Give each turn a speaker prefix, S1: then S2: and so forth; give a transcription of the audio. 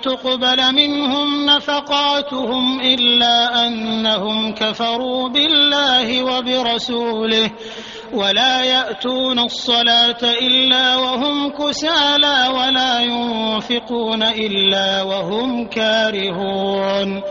S1: تقبل منهم نفقاتهم إلا أنهم كفروا بالله وبرسوله ولا يأتون الصلاة إلا وهم كسالى ولا ينفقون إلا وهم كارهون